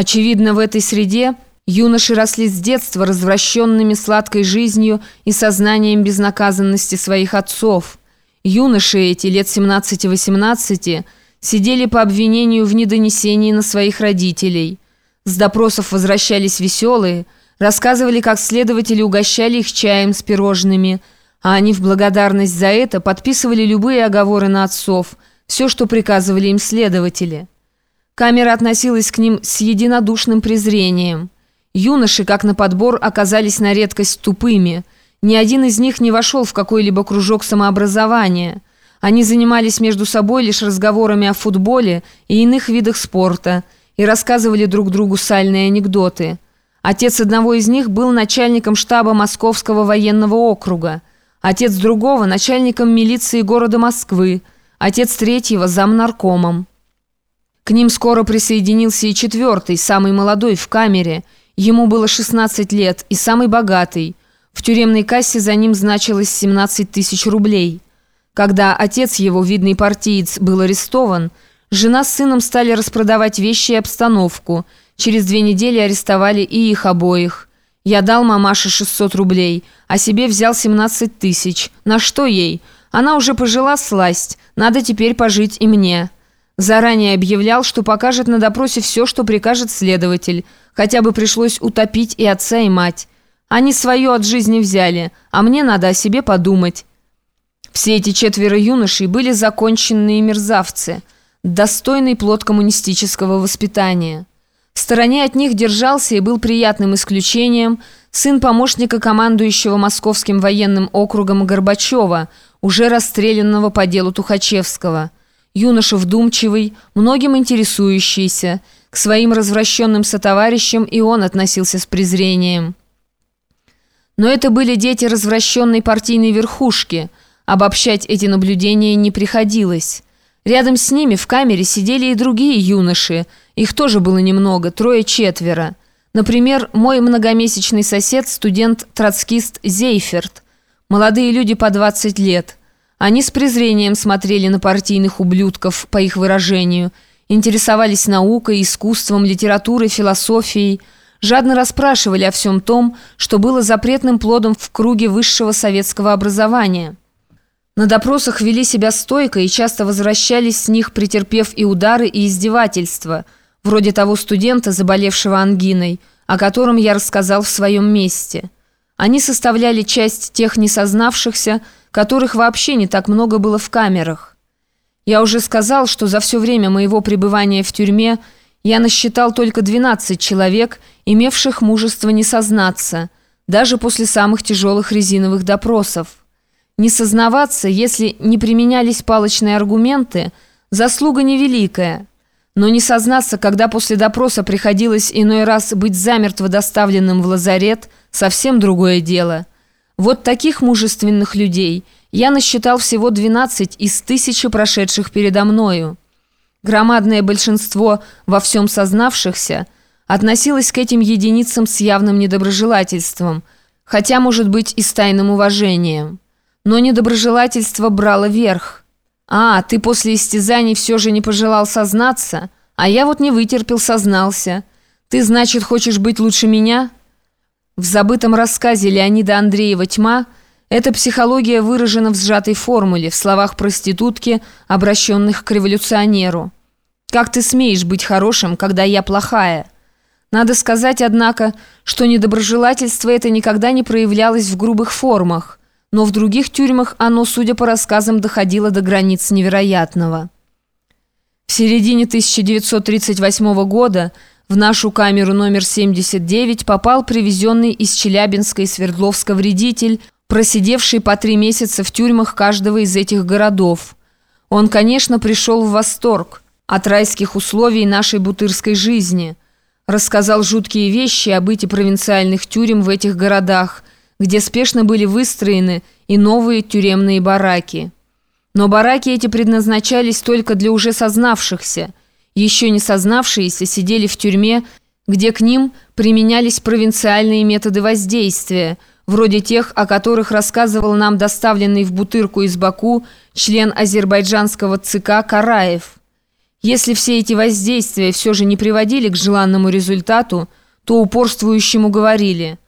Очевидно, в этой среде юноши росли с детства развращенными сладкой жизнью и сознанием безнаказанности своих отцов. Юноши эти, лет 17-18, сидели по обвинению в недонесении на своих родителей. С допросов возвращались веселые, рассказывали, как следователи угощали их чаем с пирожными, а они в благодарность за это подписывали любые оговоры на отцов, все, что приказывали им следователи. Камера относилась к ним с единодушным презрением. Юноши, как на подбор, оказались на редкость тупыми. Ни один из них не вошел в какой-либо кружок самообразования. Они занимались между собой лишь разговорами о футболе и иных видах спорта и рассказывали друг другу сальные анекдоты. Отец одного из них был начальником штаба Московского военного округа, отец другого – начальником милиции города Москвы, отец третьего – замнаркомом. К ним скоро присоединился и четвертый, самый молодой в камере. Ему было 16 лет и самый богатый. В тюремной кассе за ним значилось 17 тысяч рублей. Когда отец его, видный партиец, был арестован, жена с сыном стали распродавать вещи и обстановку. Через две недели арестовали и их обоих. Я дал мамаше 600 рублей, а себе взял 17 тысяч. На что ей? Она уже пожила сласть, надо теперь пожить и мне». Заранее объявлял, что покажет на допросе все, что прикажет следователь. Хотя бы пришлось утопить и отца, и мать. Они свое от жизни взяли, а мне надо о себе подумать. Все эти четверо юношей были законченные мерзавцы, достойный плод коммунистического воспитания. В стороне от них держался и был приятным исключением сын помощника командующего Московским военным округом Горбачева, уже расстрелянного по делу Тухачевского – юноша вдумчивый, многим интересующийся. К своим развращенным сотоварищам и он относился с презрением. Но это были дети развращенной партийной верхушки. Обобщать эти наблюдения не приходилось. Рядом с ними в камере сидели и другие юноши. Их тоже было немного, трое-четверо. Например, мой многомесячный сосед, студент-троцкист Зейферт. Молодые люди по 20 лет – они с презрением смотрели на партийных ублюдков, по их выражению, интересовались наукой, искусством, литературой, философией, жадно расспрашивали о всем том, что было запретным плодом в круге высшего советского образования. На допросах вели себя стойко и часто возвращались с них, претерпев и удары, и издевательства, вроде того студента, заболевшего ангиной, о котором я рассказал в своем месте. Они составляли часть тех несознавшихся, которых вообще не так много было в камерах. Я уже сказал, что за все время моего пребывания в тюрьме я насчитал только 12 человек, имевших мужество не сознаться, даже после самых тяжелых резиновых допросов. Не сознаваться, если не применялись палочные аргументы, заслуга невеликая. Но не сознаться, когда после допроса приходилось иной раз быть замертво доставленным в лазарет, совсем другое дело – вот таких мужественных людей я насчитал всего 12 из тысячи прошедших передо мною. Громадное большинство во всем сознавшихся относилось к этим единицам с явным недоброжелательством, хотя, может быть, и с тайным уважением. Но недоброжелательство брало верх. «А, ты после истязаний все же не пожелал сознаться, а я вот не вытерпел, сознался. Ты, значит, хочешь быть лучше меня?» В забытом рассказе Леонида Андреева «Тьма» эта психология выражена в сжатой формуле, в словах проститутки, обращенных к революционеру. «Как ты смеешь быть хорошим, когда я плохая?» Надо сказать, однако, что недоброжелательство это никогда не проявлялось в грубых формах, но в других тюрьмах оно, судя по рассказам, доходило до границ невероятного. В середине 1938 года в нашу камеру номер 79 попал привезенный из Челябинска и Свердловска вредитель, просидевший по три месяца в тюрьмах каждого из этих городов. Он, конечно, пришел в восторг от райских условий нашей бутырской жизни. Рассказал жуткие вещи о быте провинциальных тюрем в этих городах, где спешно были выстроены и новые тюремные бараки. Но бараки эти предназначались только для уже сознавшихся – еще не сознавшиеся сидели в тюрьме, где к ним применялись провинциальные методы воздействия, вроде тех, о которых рассказывал нам доставленный в Бутырку из Баку член азербайджанского ЦК Караев. Если все эти воздействия все же не приводили к желанному результату, то упорствующему говорили –